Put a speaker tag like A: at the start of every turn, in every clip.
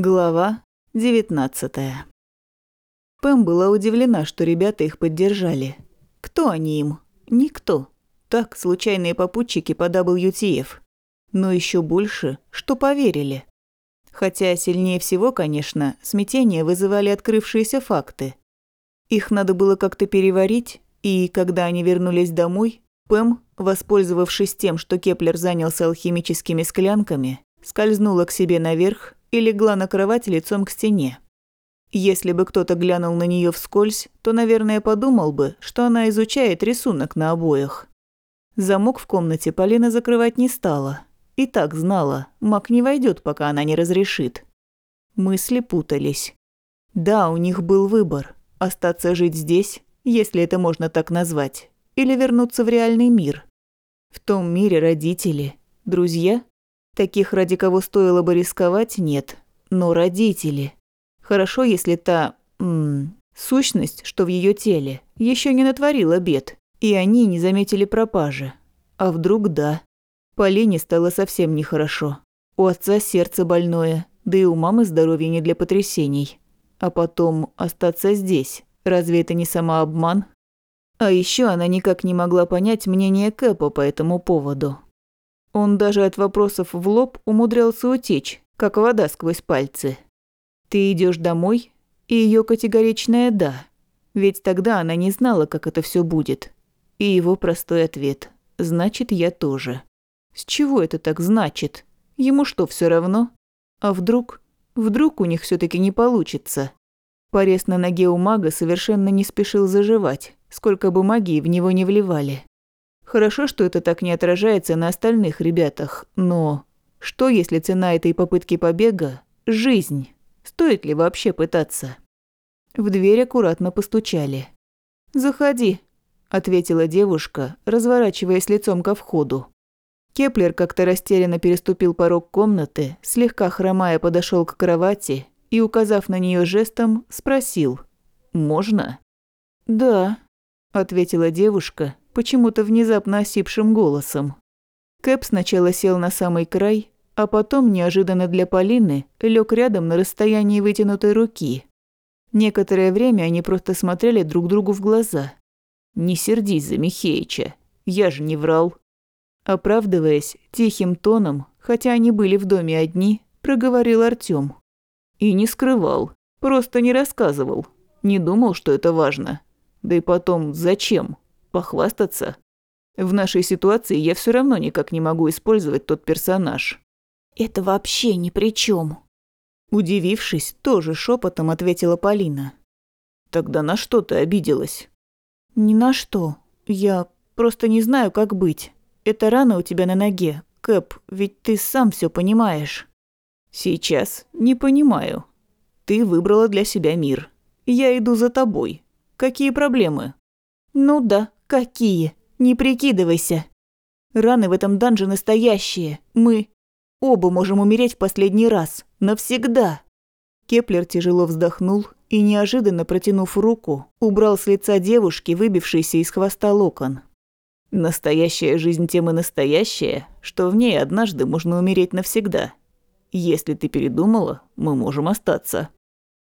A: Глава 19 Пэм была удивлена, что ребята их поддержали. Кто они им? Никто. Так, случайные попутчики по WTF. Но еще больше, что поверили. Хотя сильнее всего, конечно, смятение вызывали открывшиеся факты. Их надо было как-то переварить, и когда они вернулись домой, Пэм, воспользовавшись тем, что Кеплер занялся алхимическими склянками, скользнула к себе наверх и легла на кровать лицом к стене. Если бы кто-то глянул на нее вскользь, то, наверное, подумал бы, что она изучает рисунок на обоях. Замок в комнате Полина закрывать не стала. И так знала, маг не войдет, пока она не разрешит. Мысли путались. Да, у них был выбор – остаться жить здесь, если это можно так назвать, или вернуться в реальный мир. В том мире родители, друзья Таких, ради кого стоило бы рисковать, нет. Но родители. Хорошо, если та... М сущность, что в ее теле, еще не натворила бед, и они не заметили пропажи. А вдруг да? Полине стало совсем нехорошо. У отца сердце больное, да и у мамы здоровье не для потрясений. А потом остаться здесь. Разве это не самообман? А еще она никак не могла понять мнение Кэпа по этому поводу. Он даже от вопросов в лоб умудрялся утечь, как вода сквозь пальцы. «Ты идешь домой?» И ее категоричное «да». Ведь тогда она не знала, как это все будет. И его простой ответ «Значит, я тоже». С чего это так значит? Ему что, все равно? А вдруг? Вдруг у них все таки не получится? Порез на ноге у мага совершенно не спешил заживать, сколько бы магии в него не вливали. Хорошо, что это так не отражается на остальных ребятах, но что, если цена этой попытки побега – жизнь? Стоит ли вообще пытаться? В дверь аккуратно постучали. «Заходи», – ответила девушка, разворачиваясь лицом ко входу. Кеплер как-то растерянно переступил порог комнаты, слегка хромая подошел к кровати и, указав на нее жестом, спросил «Можно?» «Да», – ответила девушка почему-то внезапно осипшим голосом. Кэп сначала сел на самый край, а потом, неожиданно для Полины, лег рядом на расстоянии вытянутой руки. Некоторое время они просто смотрели друг другу в глаза. «Не сердись за Михеича, я же не врал». Оправдываясь тихим тоном, хотя они были в доме одни, проговорил Артём. И не скрывал, просто не рассказывал. Не думал, что это важно. Да и потом, зачем? Похвастаться? В нашей ситуации я все равно никак не могу использовать тот персонаж.
B: Это вообще ни при чем.
A: Удивившись, тоже шепотом ответила Полина. Тогда на что ты обиделась?
B: Ни на что. Я просто не знаю, как быть. Это рана у тебя на ноге. Кэп, ведь ты сам все понимаешь.
A: Сейчас не понимаю. Ты выбрала для себя мир. Я иду за тобой. Какие проблемы?
B: Ну да, Какие? Не прикидывайся. Раны в этом данже настоящие. Мы оба можем умереть в последний раз. Навсегда.
A: Кеплер тяжело вздохнул и, неожиданно протянув руку, убрал с лица девушки, выбившийся из хвоста локон. Настоящая жизнь тем и настоящая, что в ней однажды можно умереть навсегда. Если ты передумала, мы можем остаться.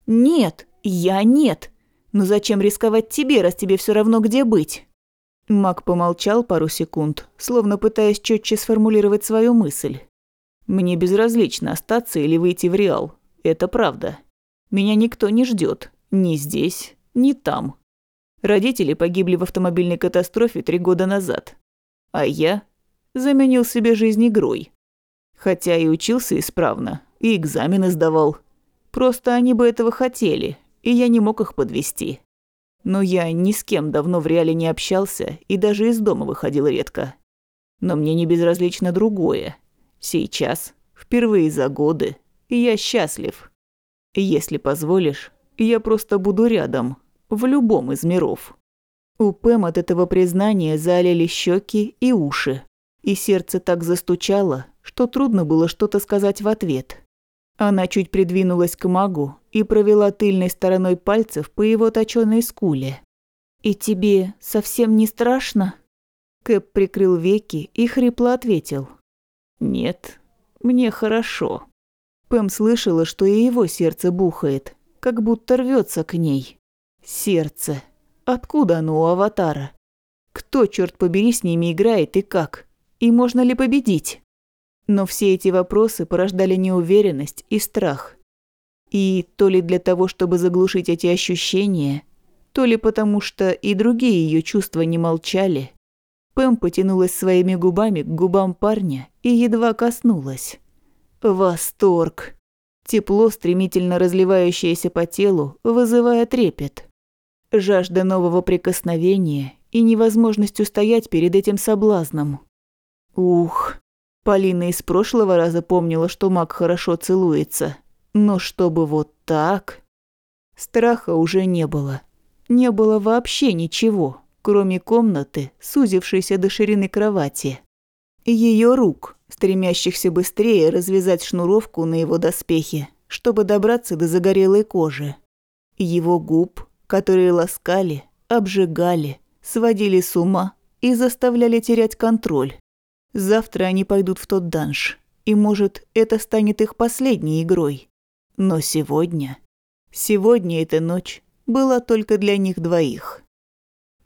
B: Нет, я нет. Но зачем рисковать тебе, раз тебе все равно где быть?
A: Мак помолчал пару секунд, словно пытаясь четче сформулировать свою мысль. «Мне безразлично остаться или выйти в Реал. Это правда. Меня никто не ждет, ни здесь, ни там. Родители погибли в автомобильной катастрофе три года назад. А я заменил себе жизнь игрой. Хотя и учился исправно, и экзамены сдавал. Просто они бы этого хотели, и я не мог их подвести. Но я ни с кем давно в реале не общался и даже из дома выходил редко. Но мне не безразлично другое. Сейчас, впервые за годы, я счастлив. Если позволишь, я просто буду рядом, в любом из миров. У Пэм от этого признания залили щеки и уши, и сердце так застучало, что трудно было что-то сказать в ответ. Она чуть придвинулась к магу и провела тыльной стороной пальцев по его точёной скуле.
B: «И тебе совсем не страшно?»
A: Кэп прикрыл веки и хрипло ответил. «Нет, мне хорошо». Пэм слышала, что и его сердце бухает, как будто рвется к ней. Сердце. Откуда оно у аватара? Кто, черт побери, с ними играет и как? И можно ли победить? Но все эти вопросы порождали неуверенность и страх. И то ли для того, чтобы заглушить эти ощущения, то ли потому, что и другие ее чувства не молчали, Пэм потянулась своими губами к губам парня и едва коснулась. Восторг. Тепло, стремительно разливающееся по телу, вызывая трепет. Жажда нового прикосновения и невозможность устоять перед этим соблазном. Ух, Полина из прошлого раза помнила, что маг хорошо целуется. Но чтобы вот так... Страха уже не было. Не было вообще ничего кроме комнаты, сузившейся до ширины кровати. Ее рук, стремящихся быстрее развязать шнуровку на его доспехе, чтобы добраться до загорелой кожи. Его губ, которые ласкали, обжигали, сводили с ума и заставляли терять контроль. Завтра они пойдут в тот данж, и, может, это станет их последней игрой. Но сегодня... Сегодня эта ночь была только для них двоих.